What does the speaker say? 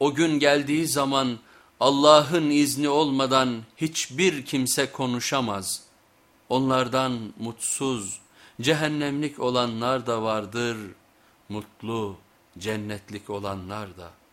O gün geldiği zaman Allah'ın izni olmadan hiçbir kimse konuşamaz. Onlardan mutsuz, cehennemlik olanlar da vardır, mutlu, cennetlik olanlar da.''